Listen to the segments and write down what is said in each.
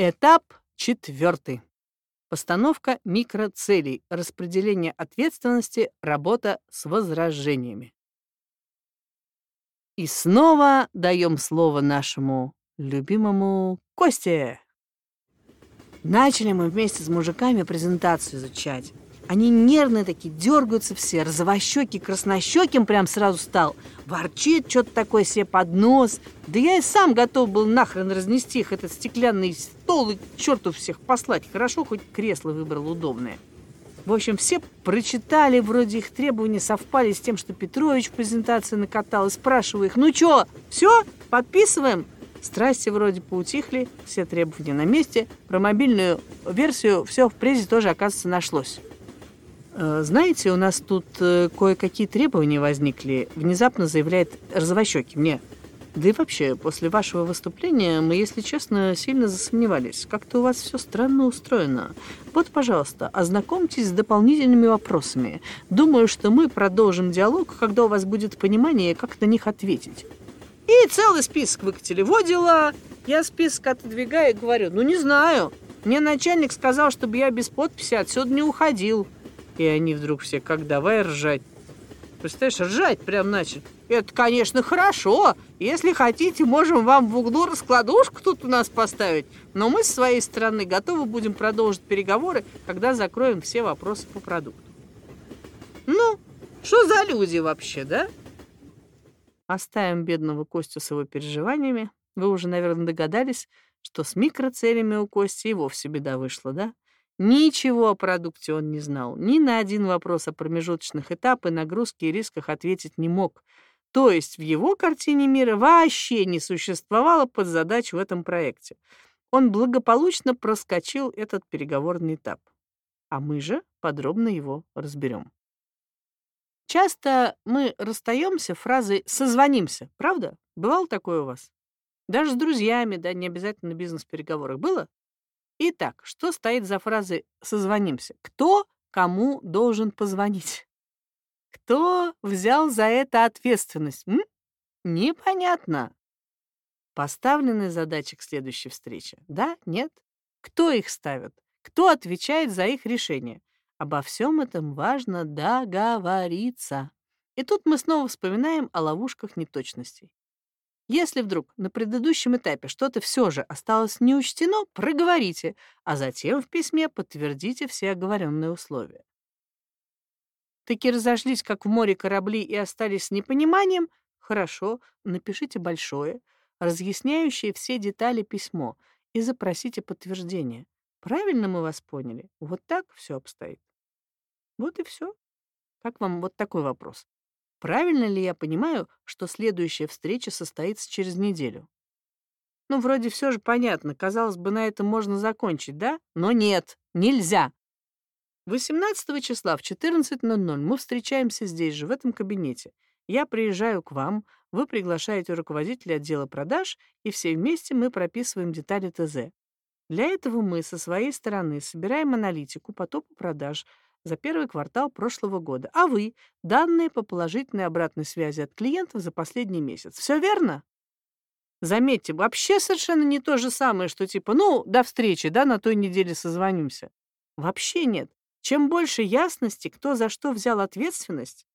Этап четвертый. Постановка микроцелей, распределение ответственности, работа с возражениями. И снова даем слово нашему любимому Косте. Начали мы вместе с мужиками презентацию изучать. Они нервные такие, дергаются все, розовощеки, краснощеким прям сразу стал. Ворчит что-то такое себе под нос. Да я и сам готов был нахрен разнести их этот стеклянный стол и черту всех послать. Хорошо, хоть кресло выбрал удобное. В общем, все прочитали, вроде их требования совпали с тем, что Петрович в презентации накатал. И спрашиваю их, ну что, все, подписываем? Страсти вроде поутихли, все требования на месте. Про мобильную версию все в презе тоже, оказывается, нашлось. Э, знаете, у нас тут э, кое-какие требования возникли, внезапно заявляет Розовощеки мне. Да и вообще, после вашего выступления мы, если честно, сильно засомневались. Как-то у вас все странно устроено. Вот, пожалуйста, ознакомьтесь с дополнительными вопросами. Думаю, что мы продолжим диалог, когда у вас будет понимание, как на них ответить. И целый список выкатили. Вот дела. Я список отодвигаю и говорю, ну не знаю. Мне начальник сказал, чтобы я без подписи отсюда не уходил. И они вдруг все как давай ржать. Представляешь, ржать прям начали. Это, конечно, хорошо. Если хотите, можем вам в углу раскладушку тут у нас поставить. Но мы с своей стороны готовы будем продолжить переговоры, когда закроем все вопросы по продукту. Ну, что за люди вообще, да? Оставим бедного Костю с его переживаниями. Вы уже, наверное, догадались, что с микроцелями у Кости и вовсе беда вышла, да? Ничего о продукте он не знал. Ни на один вопрос о промежуточных этапах, нагрузке и рисках ответить не мог. То есть в его картине мира вообще не существовало подзадач в этом проекте. Он благополучно проскочил этот переговорный этап. А мы же подробно его разберем. Часто мы расстаемся фразой «созвонимся», правда? Бывало такое у вас? Даже с друзьями, да, не обязательно на бизнес-переговорах. Было? Итак, что стоит за фразой «созвонимся»? Кто кому должен позвонить? Кто взял за это ответственность? М? Непонятно. Поставлены задачи к следующей встрече? Да? Нет? Кто их ставит? Кто отвечает за их решение? Обо всем этом важно договориться. И тут мы снова вспоминаем о ловушках неточностей. Если вдруг на предыдущем этапе что-то все же осталось неучтено, проговорите, а затем в письме подтвердите все оговоренные условия. Таки разошлись, как в море корабли, и остались с непониманием? Хорошо, напишите большое, разъясняющее все детали письмо, и запросите подтверждение. Правильно мы вас поняли? Вот так все обстоит. Вот и все. Как вам вот такой вопрос? Правильно ли я понимаю, что следующая встреча состоится через неделю? Ну, вроде все же понятно. Казалось бы, на этом можно закончить, да? Но нет, нельзя. 18 числа в 14.00 мы встречаемся здесь же, в этом кабинете. Я приезжаю к вам, вы приглашаете руководителя отдела продаж, и все вместе мы прописываем детали ТЗ. Для этого мы со своей стороны собираем аналитику по топу продаж, за первый квартал прошлого года, а вы — данные по положительной обратной связи от клиентов за последний месяц. Все верно? Заметьте, вообще совершенно не то же самое, что типа, ну, до встречи, да, на той неделе созвонимся. Вообще нет. Чем больше ясности, кто за что взял ответственность,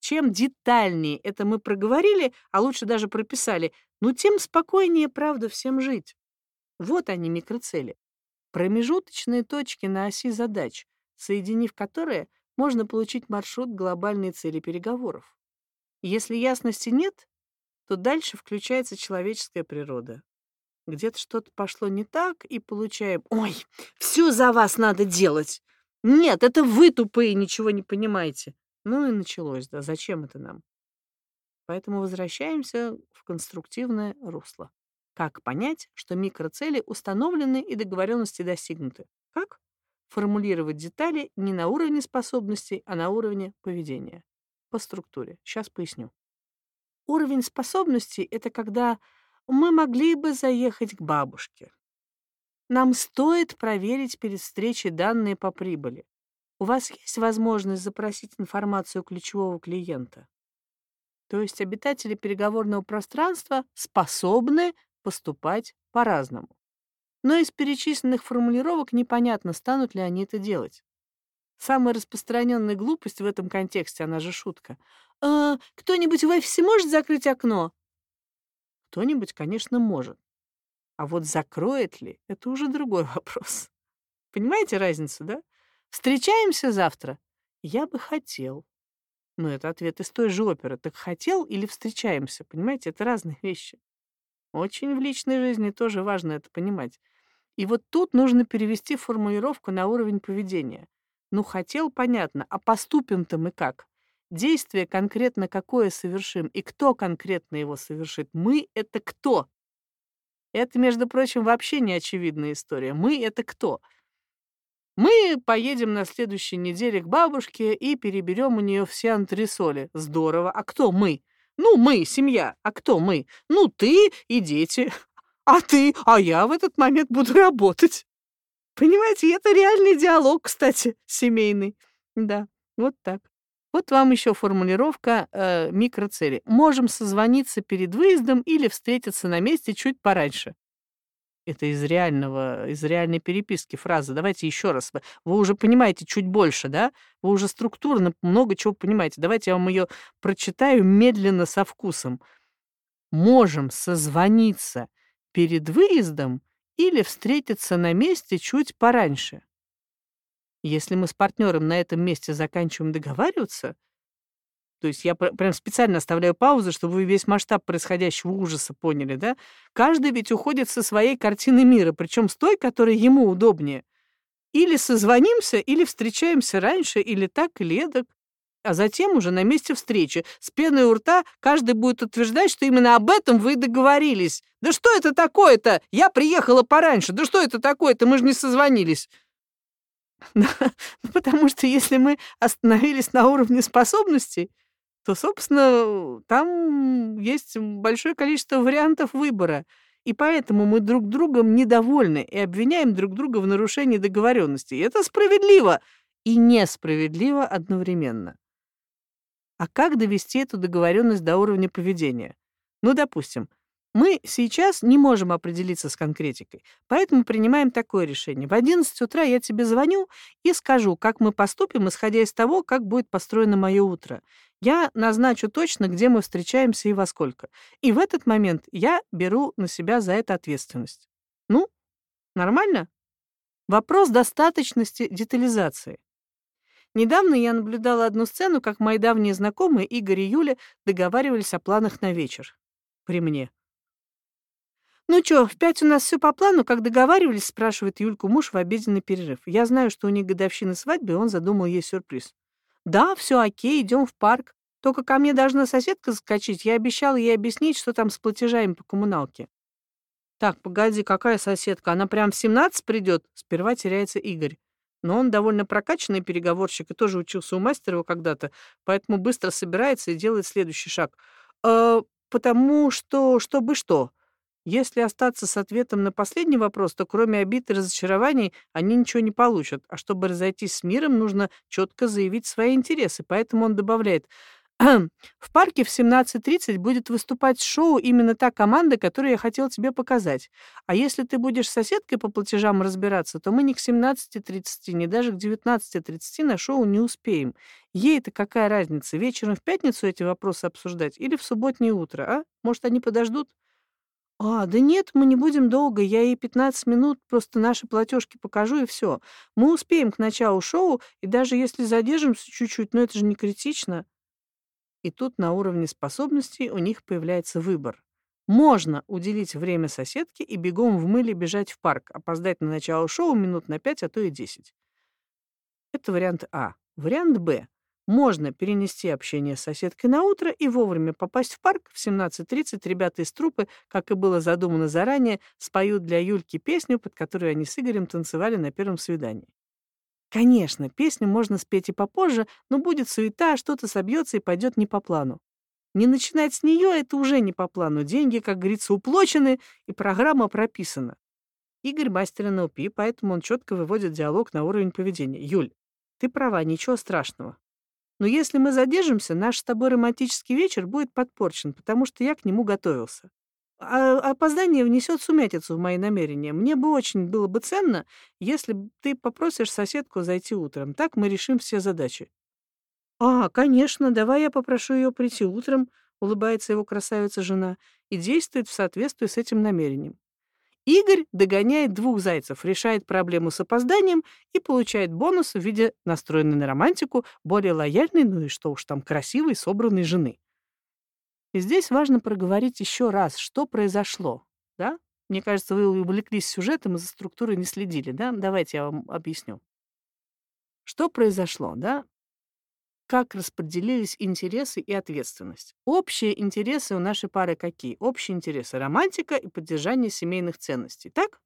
чем детальнее это мы проговорили, а лучше даже прописали, ну, тем спокойнее, правда, всем жить. Вот они, микроцели. Промежуточные точки на оси задач, соединив которые, можно получить маршрут глобальной цели переговоров. Если ясности нет, то дальше включается человеческая природа. Где-то что-то пошло не так, и получаем «Ой, все за вас надо делать!» «Нет, это вы тупые, ничего не понимаете!» Ну и началось, да, зачем это нам? Поэтому возвращаемся в конструктивное русло. Как понять, что микроцели установлены и договоренности достигнуты? Как? Формулировать детали не на уровне способностей, а на уровне поведения. По структуре. Сейчас поясню. Уровень способностей — это когда мы могли бы заехать к бабушке. Нам стоит проверить перед встречей данные по прибыли. У вас есть возможность запросить информацию ключевого клиента. То есть обитатели переговорного пространства способны поступать по-разному. Но из перечисленных формулировок непонятно, станут ли они это делать. Самая распространенная глупость в этом контексте, она же шутка. «А, «Кто-нибудь в офисе может закрыть окно?» Кто-нибудь, конечно, может. А вот закроет ли, это уже другой вопрос. Понимаете разницу, да? Встречаемся завтра? Я бы хотел. Но это ответ из той же оперы. Так хотел или встречаемся? Понимаете, это разные вещи. Очень в личной жизни тоже важно это понимать. И вот тут нужно перевести формулировку на уровень поведения. Ну, хотел, понятно, а поступим-то мы как? Действие конкретно какое совершим и кто конкретно его совершит? Мы — это кто? Это, между прочим, вообще не очевидная история. Мы — это кто? Мы поедем на следующей неделе к бабушке и переберем у нее все антресоли. Здорово. А кто мы? Ну, мы, семья. А кто мы? Ну, ты и дети. А ты? А я в этот момент буду работать. Понимаете, это реальный диалог, кстати, семейный. Да, вот так. Вот вам еще формулировка э, микроцели. Можем созвониться перед выездом или встретиться на месте чуть пораньше. Это из реального, из реальной переписки фраза. Давайте еще раз. Вы уже понимаете чуть больше, да? Вы уже структурно много чего понимаете. Давайте я вам ее прочитаю медленно со вкусом. Можем созвониться перед выездом или встретиться на месте чуть пораньше. Если мы с партнером на этом месте заканчиваем договариваться, то есть я прям специально оставляю паузы, чтобы вы весь масштаб происходящего ужаса поняли, да? Каждый ведь уходит со своей картины мира, причем с той, которая ему удобнее. Или созвонимся, или встречаемся раньше, или так, или эдак. А затем уже на месте встречи с пеной у рта каждый будет утверждать, что именно об этом вы и договорились. Да что это такое-то? Я приехала пораньше. Да что это такое-то? Мы же не созвонились. Ну, потому что если мы остановились на уровне способностей, то, собственно, там есть большое количество вариантов выбора. И поэтому мы друг другом недовольны и обвиняем друг друга в нарушении договоренности. И это справедливо и несправедливо одновременно. А как довести эту договоренность до уровня поведения? Ну, допустим, мы сейчас не можем определиться с конкретикой, поэтому принимаем такое решение. В 11 утра я тебе звоню и скажу, как мы поступим, исходя из того, как будет построено мое утро. Я назначу точно, где мы встречаемся и во сколько. И в этот момент я беру на себя за это ответственность. Ну, нормально? Вопрос достаточности детализации. Недавно я наблюдала одну сцену, как мои давние знакомые Игорь и Юля договаривались о планах на вечер. При мне. «Ну чё, в пять у нас все по плану, как договаривались?» спрашивает Юльку муж в обеденный перерыв. Я знаю, что у них годовщина свадьбы, и он задумал ей сюрприз. «Да, все окей, идем в парк. Только ко мне должна соседка заскочить. Я обещала ей объяснить, что там с платежами по коммуналке». «Так, погоди, какая соседка? Она прям в 17 придет?» Сперва теряется Игорь. Но он довольно прокачанный переговорщик и тоже учился у мастера когда-то, поэтому быстро собирается и делает следующий шаг. «Э, потому что... чтобы что? Если остаться с ответом на последний вопрос, то кроме обид и разочарований они ничего не получат. А чтобы разойтись с миром, нужно четко заявить свои интересы. Поэтому он добавляет, в парке в 17.30 будет выступать шоу именно та команда, которую я хотел тебе показать. А если ты будешь соседкой по платежам разбираться, то мы ни к 17.30, ни даже к 19.30 на шоу не успеем. Ей-то какая разница, вечером в пятницу эти вопросы обсуждать или в субботнее утро, а? Может, они подождут? А, да нет, мы не будем долго, я ей 15 минут просто наши платежки покажу и все. Мы успеем к началу шоу, и даже если задержимся чуть-чуть, но это же не критично. И тут на уровне способностей у них появляется выбор. Можно уделить время соседке и бегом в мыле бежать в парк, опоздать на начало шоу минут на 5, а то и 10. Это вариант А. Вариант Б. Можно перенести общение с соседкой на утро и вовремя попасть в парк. В 17.30 ребята из трупы, как и было задумано заранее, споют для Юльки песню, под которую они с Игорем танцевали на первом свидании. Конечно, песню можно спеть и попозже, но будет суета, что-то собьется и пойдет не по плану. Не начинать с нее — это уже не по плану. Деньги, как говорится, уплочены, и программа прописана. Игорь мастер НЛП, поэтому он четко выводит диалог на уровень поведения. Юль, ты права, ничего страшного. Но если мы задержимся, наш с тобой романтический вечер будет подпорчен, потому что я к нему готовился. а опоздание внесет сумятицу в мои намерения. Мне бы очень было бы ценно, если ты попросишь соседку зайти утром. Так мы решим все задачи. А, конечно, давай я попрошу ее прийти утром, улыбается его красавица-жена, и действует в соответствии с этим намерением. Игорь догоняет двух зайцев, решает проблему с опозданием и получает бонус в виде настроенной на романтику, более лояльной, ну и что уж там, красивой, собранной жены. И здесь важно проговорить еще раз, что произошло, да? Мне кажется, вы увлеклись сюжетом и за структурой не следили, да? Давайте я вам объясню. Что произошло, да? Как распределились интересы и ответственность? Общие интересы у нашей пары какие? Общие интересы — романтика и поддержание семейных ценностей, так?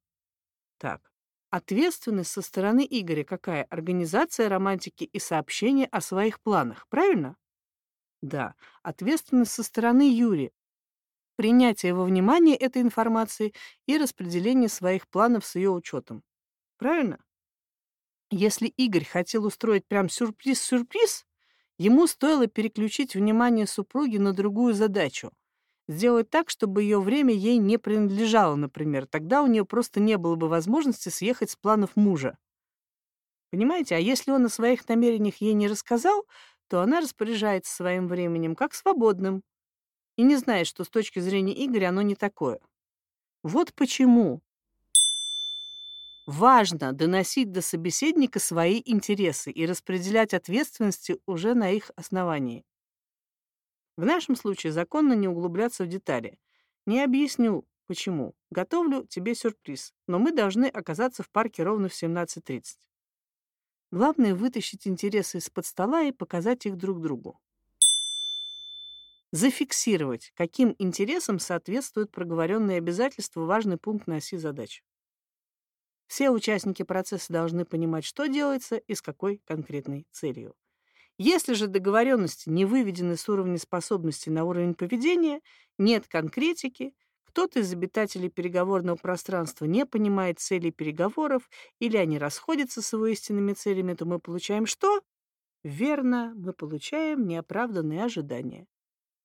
Так. Ответственность со стороны Игоря какая? Организация романтики и сообщение о своих планах, правильно? Да, ответственность со стороны Юри. Принятие во внимание этой информации и распределение своих планов с ее учетом. Правильно? Если Игорь хотел устроить прям сюрприз-сюрприз, ему стоило переключить внимание супруги на другую задачу. Сделать так, чтобы ее время ей не принадлежало, например. Тогда у нее просто не было бы возможности съехать с планов мужа. Понимаете? А если он о своих намерениях ей не рассказал, то она распоряжается своим временем как свободным и не знает, что с точки зрения Игоря оно не такое. Вот почему важно доносить до собеседника свои интересы и распределять ответственности уже на их основании. В нашем случае законно не углубляться в детали. Не объясню, почему. Готовлю тебе сюрприз, но мы должны оказаться в парке ровно в 17.30. Главное — вытащить интересы из-под стола и показать их друг другу. Зафиксировать, каким интересам соответствует проговоренные обязательства, важный пункт на оси задач. Все участники процесса должны понимать, что делается и с какой конкретной целью. Если же договоренности не выведены с уровня способности на уровень поведения, нет конкретики, кто-то из обитателей переговорного пространства не понимает целей переговоров или они расходятся с его истинными целями, то мы получаем что? Верно, мы получаем неоправданные ожидания.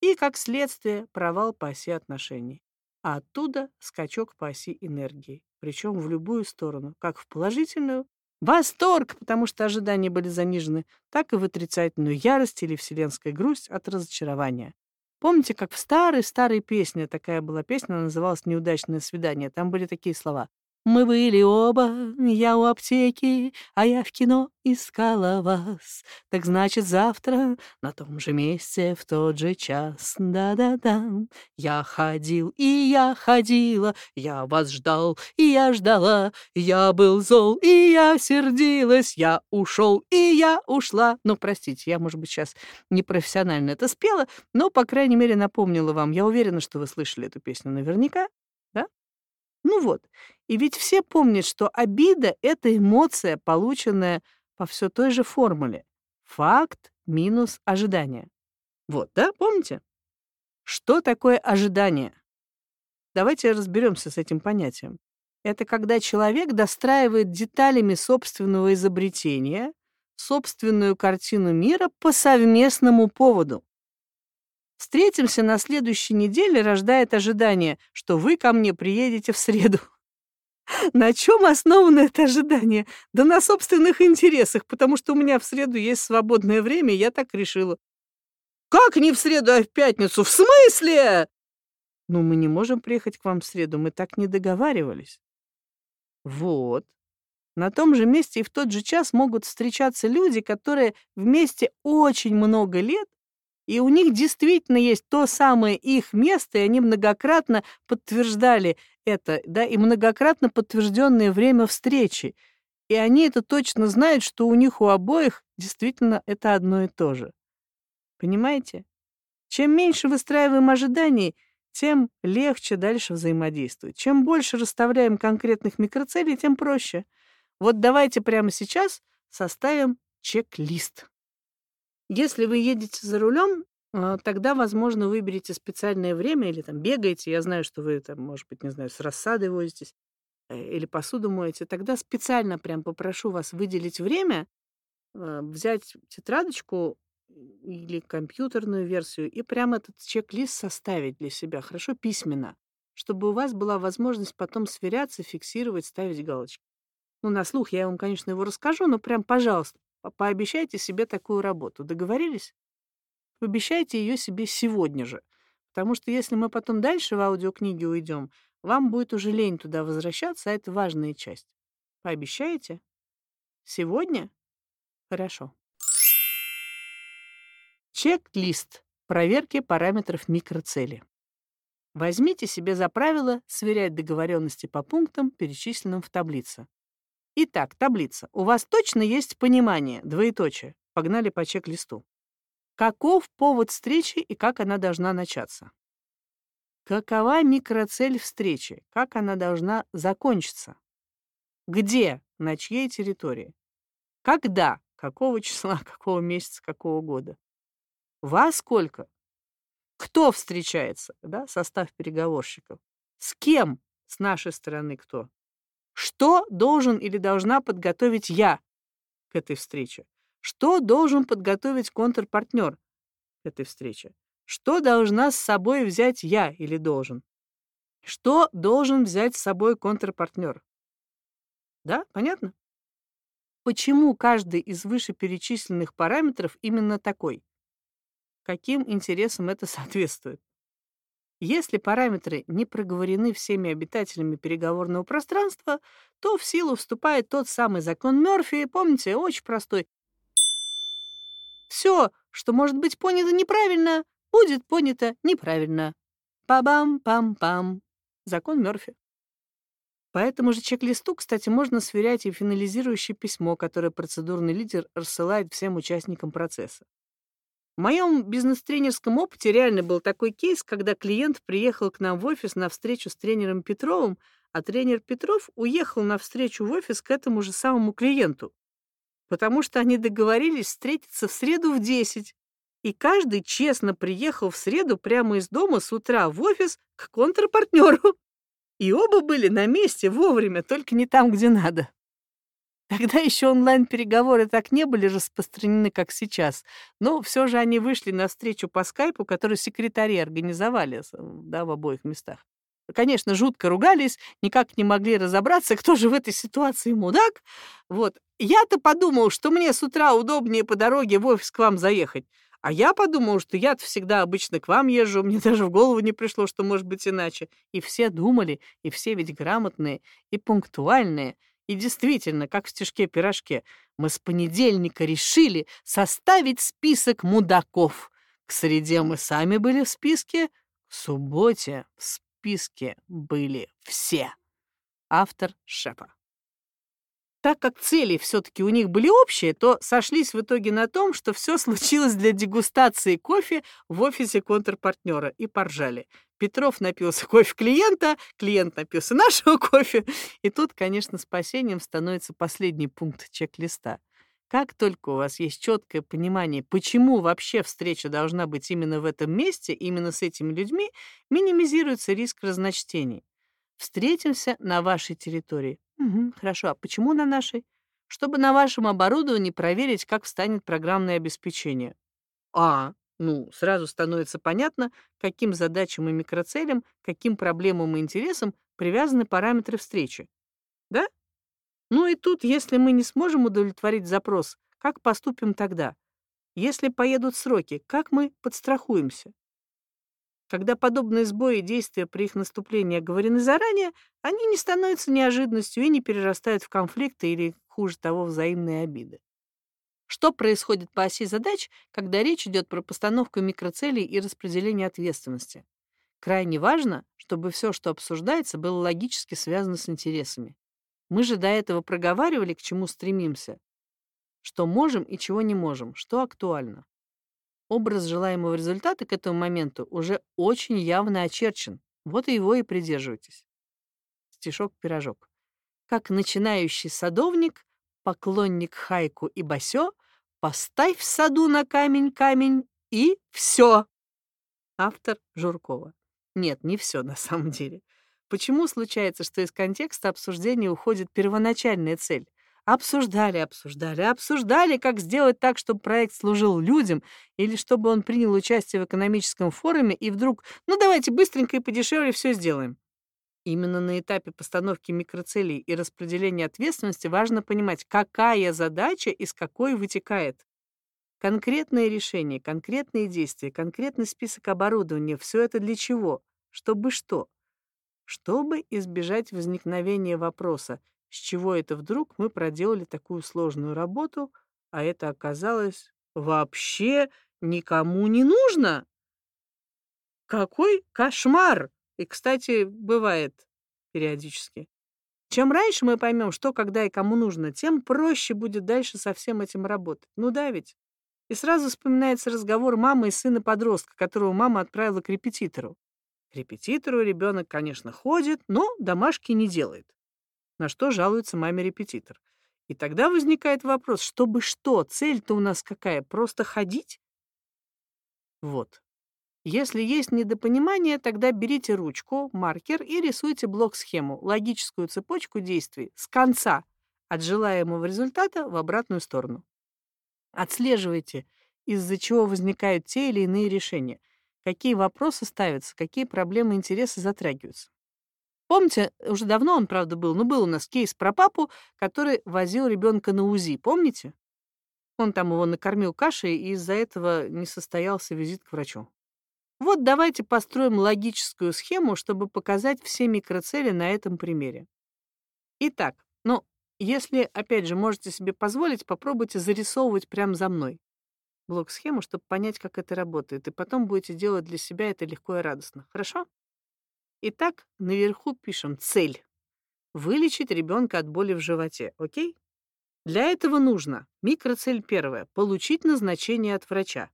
И, как следствие, провал по оси отношений. А оттуда скачок по оси энергии. Причем в любую сторону, как в положительную, восторг, потому что ожидания были занижены, так и в отрицательную ярость или вселенская грусть от разочарования. Помните, как в старой-старой песне, такая была песня, она называлась «Неудачное свидание», там были такие слова мы были оба, я у аптеки, а я в кино искала вас. Так значит, завтра на том же месте в тот же час. Да-да-да. Я ходил, и я ходила, я вас ждал, и я ждала. Я был зол, и я сердилась, я ушел, и я ушла. Ну, простите, я, может быть, сейчас непрофессионально это спела, но, по крайней мере, напомнила вам. Я уверена, что вы слышали эту песню наверняка. Ну вот, и ведь все помнят, что обида — это эмоция, полученная по все той же формуле. Факт минус ожидание. Вот, да, помните? Что такое ожидание? Давайте разберемся с этим понятием. Это когда человек достраивает деталями собственного изобретения собственную картину мира по совместному поводу. Встретимся на следующей неделе рождает ожидание, что вы ко мне приедете в среду. На чем основано это ожидание? Да на собственных интересах, потому что у меня в среду есть свободное время, и я так решила. Как не в среду, а в пятницу? В смысле? Ну, мы не можем приехать к вам в среду, мы так не договаривались. Вот. На том же месте и в тот же час могут встречаться люди, которые вместе очень много лет и у них действительно есть то самое их место, и они многократно подтверждали это, да, и многократно подтвержденное время встречи. И они это точно знают, что у них у обоих действительно это одно и то же. Понимаете? Чем меньше выстраиваем ожиданий, тем легче дальше взаимодействовать. Чем больше расставляем конкретных микроцелей, тем проще. Вот давайте прямо сейчас составим чек-лист. Если вы едете за рулем, а, тогда, возможно, выберите специальное время или там бегаете. Я знаю, что вы там, может быть, не знаю, с рассадой возитесь э, или посуду моете. Тогда специально прям попрошу вас выделить время, а, взять тетрадочку или компьютерную версию и прямо этот чек-лист составить для себя, хорошо, письменно, чтобы у вас была возможность потом сверяться, фиксировать, ставить галочки. Ну, на слух я вам, конечно, его расскажу, но прям, пожалуйста, пообещайте себе такую работу. Договорились? Пообещайте ее себе сегодня же. Потому что если мы потом дальше в аудиокниге уйдем, вам будет уже лень туда возвращаться, а это важная часть. Пообещаете? Сегодня? Хорошо. Чек-лист проверки параметров микроцели. Возьмите себе за правило сверять договоренности по пунктам, перечисленным в таблице. Итак, таблица. У вас точно есть понимание, двоеточие. Погнали по чек-листу. Каков повод встречи и как она должна начаться? Какова микроцель встречи? Как она должна закончиться? Где? На чьей территории? Когда? Какого числа, какого месяца, какого года? Вас сколько? Кто встречается? Да, состав переговорщиков. С кем с нашей стороны кто? Что должен или должна подготовить я к этой встрече? Что должен подготовить контрпартнер к этой встрече? Что должна с собой взять я или должен? Что должен взять с собой контрпартнер? Да, понятно? Почему каждый из вышеперечисленных параметров именно такой? Каким интересам это соответствует? Если параметры не проговорены всеми обитателями переговорного пространства, то в силу вступает тот самый закон Мёрфи, помните, очень простой. Все, что может быть понято неправильно, будет понято неправильно. Па-бам-пам-пам. Закон Мёрфи. По этому же чек-листу, кстати, можно сверять и финализирующее письмо, которое процедурный лидер рассылает всем участникам процесса. В моем бизнес-тренерском опыте реально был такой кейс, когда клиент приехал к нам в офис на встречу с тренером Петровым, а тренер Петров уехал на встречу в офис к этому же самому клиенту, потому что они договорились встретиться в среду в 10, и каждый честно приехал в среду прямо из дома с утра в офис к контрпартнеру. И оба были на месте вовремя, только не там, где надо. Тогда еще онлайн-переговоры так не были распространены, как сейчас, но все же они вышли на встречу по скайпу, которую секретари организовали да, в обоих местах. Конечно, жутко ругались, никак не могли разобраться, кто же в этой ситуации мудак. Вот. Я-то подумал, что мне с утра удобнее по дороге в офис к вам заехать. А я подумал, что я всегда обычно к вам езжу, мне даже в голову не пришло, что может быть иначе. И все думали, и все ведь грамотные, и пунктуальные. И действительно, как в стишке-пирожке, мы с понедельника решили составить список мудаков. К среде мы сами были в списке, к субботе в списке были все. Автор Шепа. Так как цели все-таки у них были общие, то сошлись в итоге на том, что все случилось для дегустации кофе в офисе контрпартнера и поржали. Петров напился кофе клиента, клиент напился нашего кофе. И тут, конечно, спасением становится последний пункт чек-листа. Как только у вас есть четкое понимание, почему вообще встреча должна быть именно в этом месте, именно с этими людьми, минимизируется риск разночтений. Встретимся на вашей территории. Угу, хорошо. А почему на нашей? Чтобы на вашем оборудовании проверить, как встанет программное обеспечение. А, ну, сразу становится понятно, каким задачам и микроцелям, каким проблемам и интересам привязаны параметры встречи. Да? Ну и тут, если мы не сможем удовлетворить запрос, как поступим тогда? Если поедут сроки, как мы подстрахуемся? Когда подобные сбои и действия при их наступлении оговорены заранее, они не становятся неожиданностью и не перерастают в конфликты или, хуже того, взаимные обиды. Что происходит по оси задач, когда речь идет про постановку микроцелей и распределение ответственности? Крайне важно, чтобы все, что обсуждается, было логически связано с интересами. Мы же до этого проговаривали, к чему стремимся, что можем и чего не можем, что актуально. Образ желаемого результата к этому моменту уже очень явно очерчен. Вот и его и придерживайтесь. Стишок-пирожок. Как начинающий садовник, поклонник хайку и басё, поставь в саду на камень камень и все. Автор Журкова. Нет, не все на самом деле. Почему случается, что из контекста обсуждения уходит первоначальная цель? Обсуждали, обсуждали, обсуждали, как сделать так, чтобы проект служил людям, или чтобы он принял участие в экономическом форуме, и вдруг, ну давайте быстренько и подешевле все сделаем. Именно на этапе постановки микроцелей и распределения ответственности важно понимать, какая задача из какой вытекает. Конкретные решения, конкретные действия, конкретный список оборудования — все это для чего? Чтобы что? Чтобы избежать возникновения вопроса, с чего это вдруг мы проделали такую сложную работу, а это оказалось вообще никому не нужно. Какой кошмар! И, кстати, бывает периодически. Чем раньше мы поймем, что, когда и кому нужно, тем проще будет дальше со всем этим работать. Ну да ведь? И сразу вспоминается разговор мамы и сына-подростка, которого мама отправила к репетитору. К репетитору ребенок, конечно, ходит, но домашки не делает. На что жалуется маме репетитор. И тогда возникает вопрос, чтобы что, цель-то у нас какая, просто ходить? Вот. Если есть недопонимание, тогда берите ручку, маркер и рисуйте блок-схему, логическую цепочку действий с конца от желаемого результата в обратную сторону. Отслеживайте, из-за чего возникают те или иные решения, какие вопросы ставятся, какие проблемы интересы затрагиваются. Помните, уже давно он, правда, был, но был у нас кейс про папу, который возил ребенка на УЗИ, помните? Он там его накормил кашей, и из-за этого не состоялся визит к врачу. Вот давайте построим логическую схему, чтобы показать все микроцели на этом примере. Итак, ну, если, опять же, можете себе позволить, попробуйте зарисовывать прямо за мной блок-схему, чтобы понять, как это работает, и потом будете делать для себя это легко и радостно. Хорошо? Итак, наверху пишем цель. Вылечить ребенка от боли в животе, окей? Для этого нужно микроцель первая – получить назначение от врача.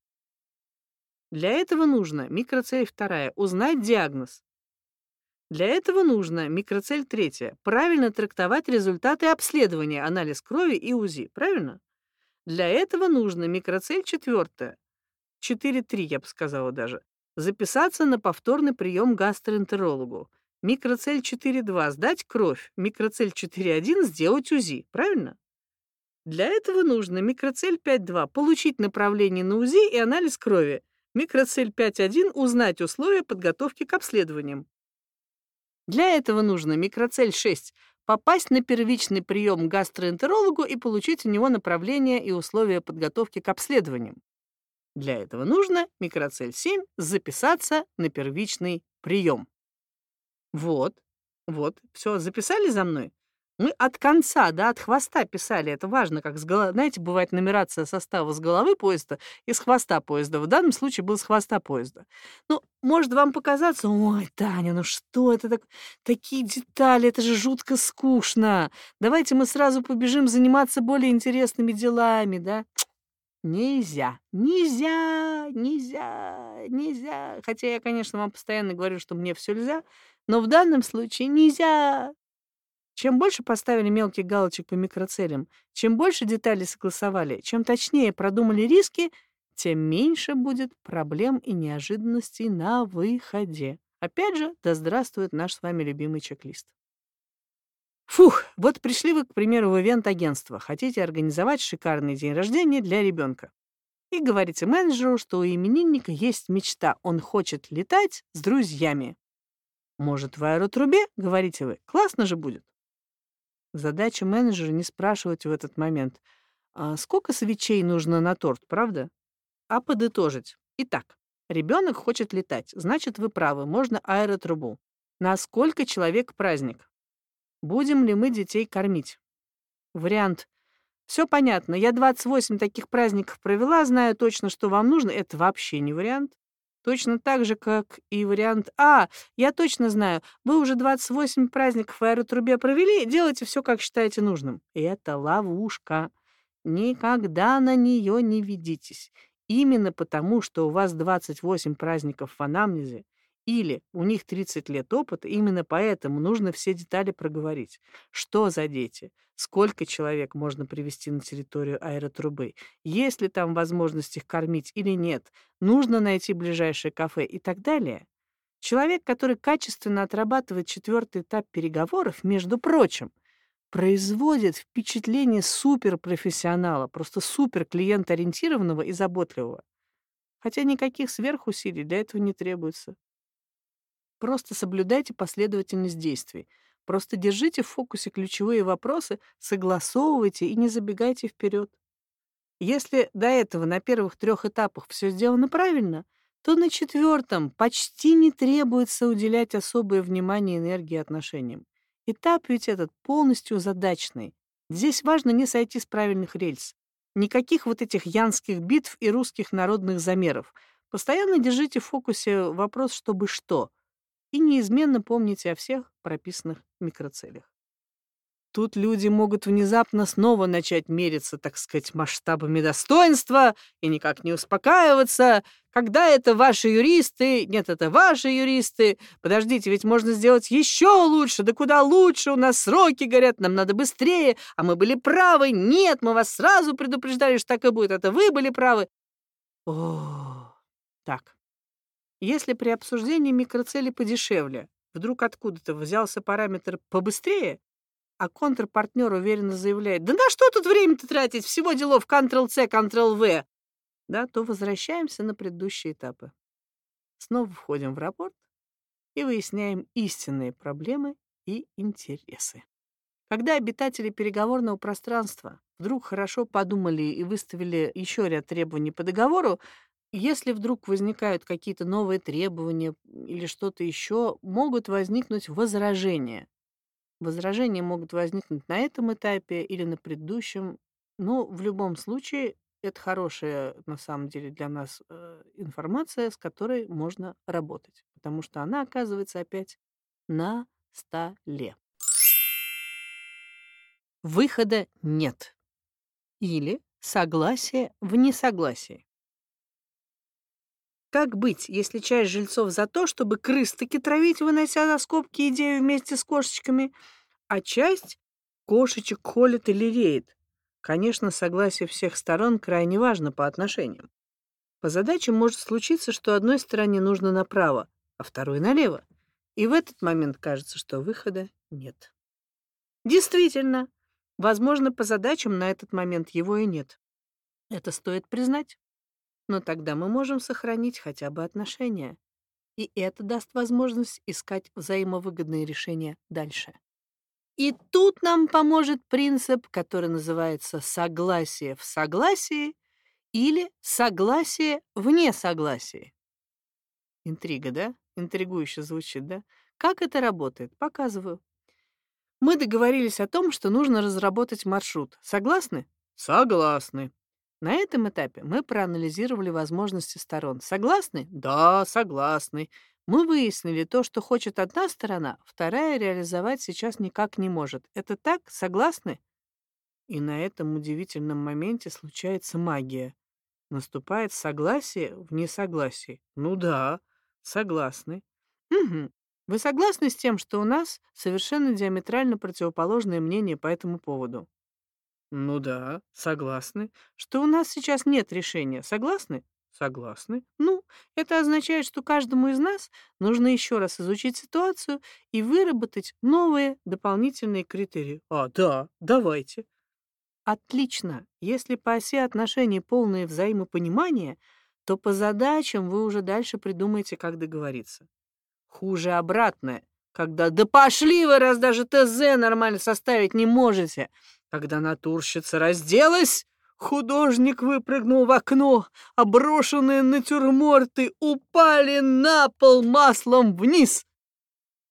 Для этого нужно микроцель вторая – узнать диагноз. Для этого нужно микроцель третья – правильно трактовать результаты обследования, анализ крови и УЗИ. Правильно? Для этого нужно микроцель четвертая, 4-3, я бы сказала даже, записаться на повторный прием гастроэнтерологу. Микроцель 4.2 – сдать кровь. Микроцель 4.1 – сделать УЗИ. Правильно? Для этого нужно микроцель 5.2 – получить направление на УЗИ и анализ крови. Микроцель 5.1 – узнать условия подготовки к обследованиям. Для этого нужно микроцель 6 – попасть на первичный прием к гастроэнтерологу и получить у него направление и условия подготовки к обследованиям. Для этого нужно микроцель 7 записаться на первичный прием. Вот, вот, все, записали за мной? Мы от конца, да, от хвоста писали. Это важно, как с головы. Знаете, бывает нумерация состава с головы поезда и с хвоста поезда. В данном случае был с хвоста поезда. Ну, может вам показаться, ой, Таня, ну что это так... Такие детали, это же жутко скучно. Давайте мы сразу побежим заниматься более интересными делами, да? Нельзя, нельзя, нельзя, нельзя. Хотя я, конечно, вам постоянно говорю, что мне все нельзя, но в данном случае нельзя. Чем больше поставили мелких галочек по микроцелям, чем больше деталей согласовали, чем точнее продумали риски, тем меньше будет проблем и неожиданностей на выходе. Опять же, да здравствует наш с вами любимый чек-лист. Фух, вот пришли вы, к примеру, в ивент-агентство, хотите организовать шикарный день рождения для ребенка. И говорите менеджеру, что у именинника есть мечта, он хочет летать с друзьями. Может, в аэротрубе, говорите вы, классно же будет. Задача менеджера не спрашивать в этот момент, а сколько свечей нужно на торт, правда? А подытожить. Итак, ребенок хочет летать, значит, вы правы, можно аэротрубу. На сколько человек праздник? Будем ли мы детей кормить? Вариант. Все понятно. Я 28 таких праздников провела, знаю точно, что вам нужно. Это вообще не вариант. Точно так же, как и вариант А. Я точно знаю. Вы уже 28 праздников в аэротрубе провели, делайте все, как считаете нужным. Это ловушка. Никогда на нее не ведитесь. Именно потому, что у вас 28 праздников в анамнезе, или у них 30 лет опыта, именно поэтому нужно все детали проговорить. Что за дети? Сколько человек можно привести на территорию аэротрубы? Есть ли там возможность их кормить или нет? Нужно найти ближайшее кафе и так далее. Человек, который качественно отрабатывает четвертый этап переговоров, между прочим, производит впечатление суперпрофессионала, просто супер клиент-ориентированного и заботливого. Хотя никаких сверхусилий для этого не требуется. Просто соблюдайте последовательность действий. Просто держите в фокусе ключевые вопросы, согласовывайте и не забегайте вперед. Если до этого на первых трех этапах все сделано правильно, то на четвертом почти не требуется уделять особое внимание энергии отношениям. Этап ведь этот полностью задачный. Здесь важно не сойти с правильных рельс. Никаких вот этих янских битв и русских народных замеров. Постоянно держите в фокусе вопрос «чтобы что?» И неизменно помните о всех прописанных микроцелях. Тут люди могут внезапно снова начать мериться, так сказать, масштабами достоинства и никак не успокаиваться. Когда это ваши юристы? Нет, это ваши юристы. Подождите, ведь можно сделать еще лучше. Да куда лучше? У нас сроки горят, нам надо быстрее. А мы были правы. Нет, мы вас сразу предупреждали, что так и будет. Это вы были правы. О, так. Если при обсуждении микроцели подешевле, вдруг откуда-то взялся параметр побыстрее, а контрпартнер уверенно заявляет, да на что тут время-то тратить, всего делов Ctrl-C, Ctrl-V, да, то возвращаемся на предыдущие этапы. Снова входим в рапорт и выясняем истинные проблемы и интересы. Когда обитатели переговорного пространства вдруг хорошо подумали и выставили еще ряд требований по договору, если вдруг возникают какие-то новые требования или что-то еще, могут возникнуть возражения. Возражения могут возникнуть на этом этапе или на предыдущем, но в любом случае это хорошая, на самом деле, для нас э, информация, с которой можно работать, потому что она оказывается опять на столе. Выхода нет. Или согласие в несогласии. Как быть, если часть жильцов за то, чтобы крыс таки травить, вынося на скобки идею вместе с кошечками, а часть кошечек холит или реет? Конечно, согласие всех сторон крайне важно по отношениям. По задачам может случиться, что одной стороне нужно направо, а второй налево. И в этот момент кажется, что выхода нет. Действительно, возможно, по задачам на этот момент его и нет. Это стоит признать но тогда мы можем сохранить хотя бы отношения. И это даст возможность искать взаимовыгодные решения дальше. И тут нам поможет принцип, который называется согласие в согласии или согласие в несогласии. Интрига, да? Интригующе звучит, да? Как это работает? Показываю. Мы договорились о том, что нужно разработать маршрут. Согласны? Согласны. На этом этапе мы проанализировали возможности сторон. Согласны? Да, согласны. Мы выяснили то, что хочет одна сторона, вторая реализовать сейчас никак не может. Это так? Согласны? И на этом удивительном моменте случается магия. Наступает согласие в несогласии. Ну да, согласны. Угу. Вы согласны с тем, что у нас совершенно диаметрально противоположное мнение по этому поводу? Ну да, согласны. Что у нас сейчас нет решения. Согласны? Согласны. Ну, это означает, что каждому из нас нужно еще раз изучить ситуацию и выработать новые дополнительные критерии. А, да, давайте. Отлично. Если по оси отношений полное взаимопонимание, то по задачам вы уже дальше придумаете, как договориться. Хуже обратное, когда «да пошли вы, раз даже ТЗ нормально составить не можете», когда натурщица разделась, художник выпрыгнул в окно, а брошенные натюрморты упали на пол маслом вниз.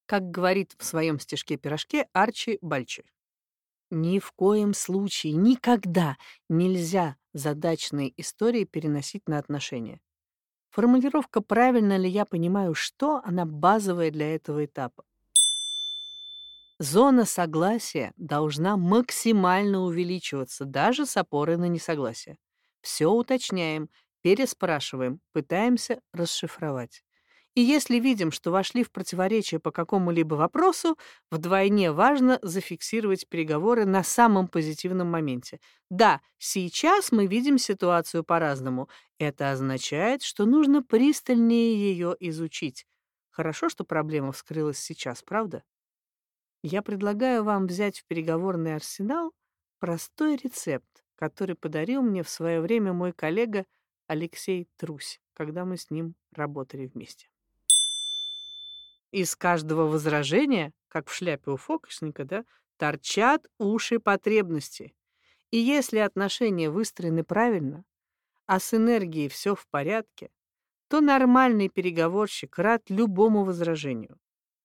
Как говорит в своем стишке-пирожке Арчи Бальчи. Ни в коем случае, никогда нельзя задачные истории переносить на отношения. Формулировка «правильно ли я понимаю, что» она базовая для этого этапа. Зона согласия должна максимально увеличиваться, даже с опорой на несогласие. Все уточняем, переспрашиваем, пытаемся расшифровать. И если видим, что вошли в противоречие по какому-либо вопросу, вдвойне важно зафиксировать переговоры на самом позитивном моменте. Да, сейчас мы видим ситуацию по-разному. Это означает, что нужно пристальнее ее изучить. Хорошо, что проблема вскрылась сейчас, правда? Я предлагаю вам взять в переговорный арсенал простой рецепт, который подарил мне в свое время мой коллега Алексей Трусь, когда мы с ним работали вместе. Из каждого возражения, как в шляпе у фокусника, да, торчат уши потребности. И если отношения выстроены правильно, а с энергией все в порядке, то нормальный переговорщик рад любому возражению,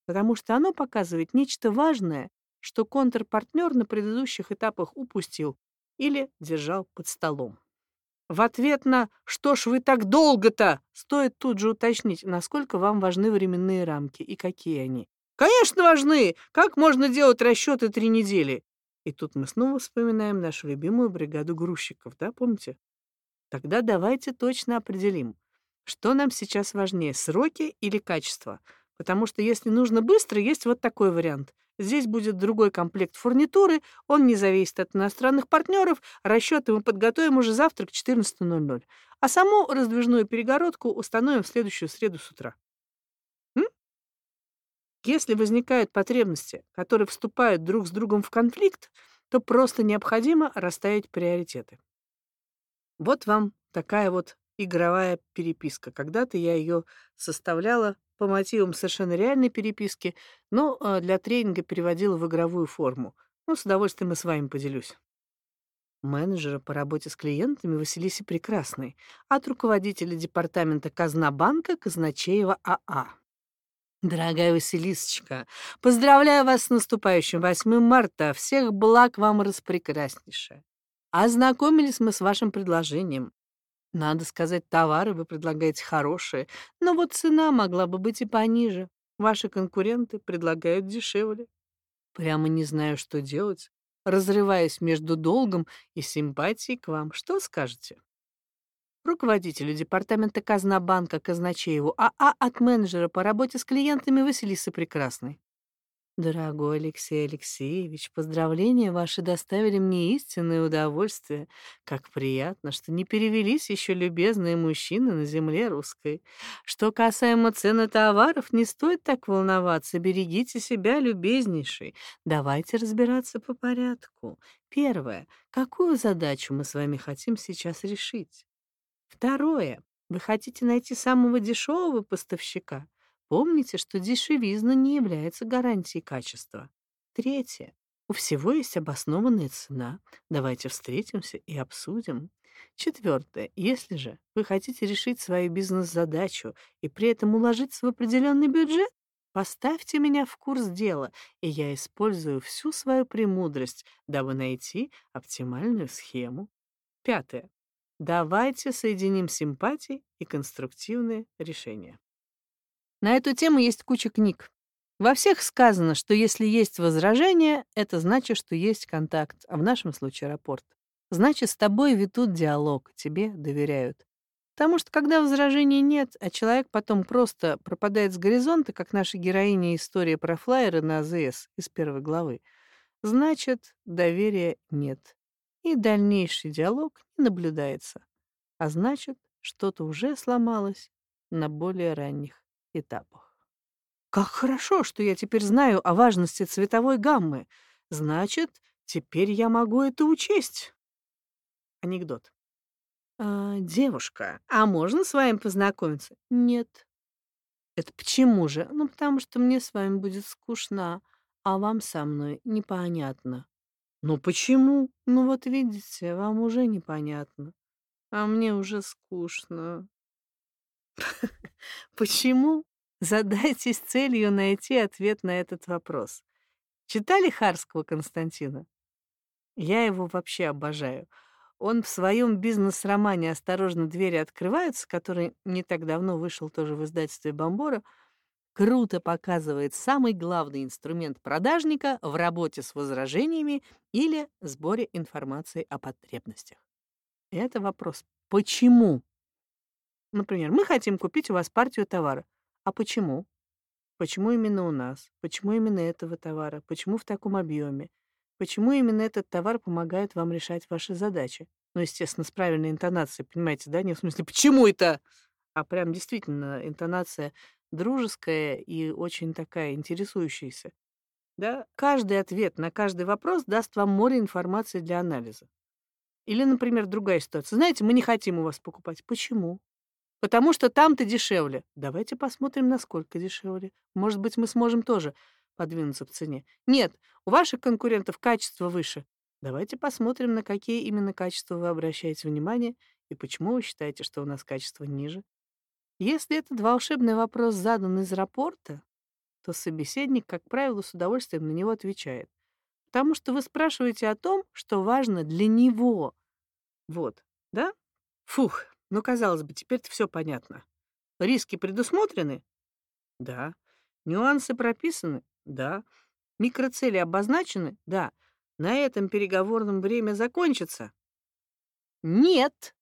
потому что оно показывает нечто важное, что контрпартнер на предыдущих этапах упустил или держал под столом. В ответ на «Что ж вы так долго-то?» стоит тут же уточнить, насколько вам важны временные рамки и какие они. Конечно, важны! Как можно делать расчеты три недели? И тут мы снова вспоминаем нашу любимую бригаду грузчиков, да, помните? Тогда давайте точно определим, что нам сейчас важнее, сроки или качество? Потому что если нужно быстро, есть вот такой вариант. Здесь будет другой комплект фурнитуры, он не зависит от иностранных партнеров, расчеты мы подготовим уже завтра к 14.00. А саму раздвижную перегородку установим в следующую среду с утра. М? Если возникают потребности, которые вступают друг с другом в конфликт, то просто необходимо расставить приоритеты. Вот вам такая вот игровая переписка. Когда-то я ее составляла по мотивам совершенно реальной переписки, но а, для тренинга переводила в игровую форму. Ну, с удовольствием и с вами поделюсь. Менеджера по работе с клиентами Василисе Прекрасной от руководителя департамента Казнобанка Казначеева АА. Дорогая Василисочка, поздравляю вас с наступающим 8 марта. Всех благ вам распрекраснейшее. Ознакомились мы с вашим предложением. Надо сказать, товары вы предлагаете хорошие, но вот цена могла бы быть и пониже. Ваши конкуренты предлагают дешевле. Прямо не знаю, что делать, разрываясь между долгом и симпатией к вам. Что скажете? Руководителю департамента Казнобанка Казначееву АА от менеджера по работе с клиентами Василисы Прекрасной. Дорогой Алексей Алексеевич, поздравления ваши доставили мне истинное удовольствие. Как приятно, что не перевелись еще любезные мужчины на земле русской. Что касаемо цены товаров, не стоит так волноваться. Берегите себя, любезнейший. Давайте разбираться по порядку. Первое. Какую задачу мы с вами хотим сейчас решить? Второе. Вы хотите найти самого дешевого поставщика? Помните, что дешевизна не является гарантией качества. Третье. У всего есть обоснованная цена. Давайте встретимся и обсудим. Четвертое. Если же вы хотите решить свою бизнес-задачу и при этом уложиться в определенный бюджет, поставьте меня в курс дела, и я использую всю свою премудрость, дабы найти оптимальную схему. Пятое. Давайте соединим симпатии и конструктивные решения. На эту тему есть куча книг. Во всех сказано, что если есть возражение, это значит, что есть контакт, а в нашем случае рапорт. Значит, с тобой ведут диалог, тебе доверяют. Потому что когда возражений нет, а человек потом просто пропадает с горизонта, как наша героиня истории про флайеры на АЗС из первой главы, значит, доверия нет. И дальнейший диалог не наблюдается. А значит, что-то уже сломалось на более ранних этапах. Как хорошо, что я теперь знаю о важности цветовой гаммы. Значит, теперь я могу это учесть. Анекдот. А, девушка, а можно с вами познакомиться? Нет. Это почему же? Ну, потому что мне с вами будет скучно, а вам со мной непонятно. Ну почему? Ну вот видите, вам уже непонятно, а мне уже скучно. Почему? Задайтесь целью найти ответ на этот вопрос. Читали Харского Константина? Я его вообще обожаю. Он в своем бизнес-романе «Осторожно, двери открываются», который не так давно вышел тоже в издательстве «Бомбора», круто показывает самый главный инструмент продажника в работе с возражениями или сборе информации о потребностях. Это вопрос «почему?». Например, мы хотим купить у вас партию товара. А почему? Почему именно у нас? Почему именно этого товара? Почему в таком объеме? Почему именно этот товар помогает вам решать ваши задачи? Ну, естественно, с правильной интонацией, понимаете, да? Не в смысле «почему это?», а прям действительно интонация дружеская и очень такая интересующаяся. Да? Каждый ответ на каждый вопрос даст вам море информации для анализа. Или, например, другая ситуация. Знаете, мы не хотим у вас покупать. Почему? Потому что там-то дешевле. Давайте посмотрим, насколько дешевле. Может быть, мы сможем тоже подвинуться в цене. Нет, у ваших конкурентов качество выше. Давайте посмотрим, на какие именно качества вы обращаете внимание и почему вы считаете, что у нас качество ниже. Если этот волшебный вопрос задан из рапорта, то собеседник, как правило, с удовольствием на него отвечает. Потому что вы спрашиваете о том, что важно для него. Вот, да? Фух, ну, казалось бы, теперь-то все понятно. Риски предусмотрены? Да. Нюансы прописаны? Да. Микроцели обозначены? Да. На этом переговорном время закончится? Нет.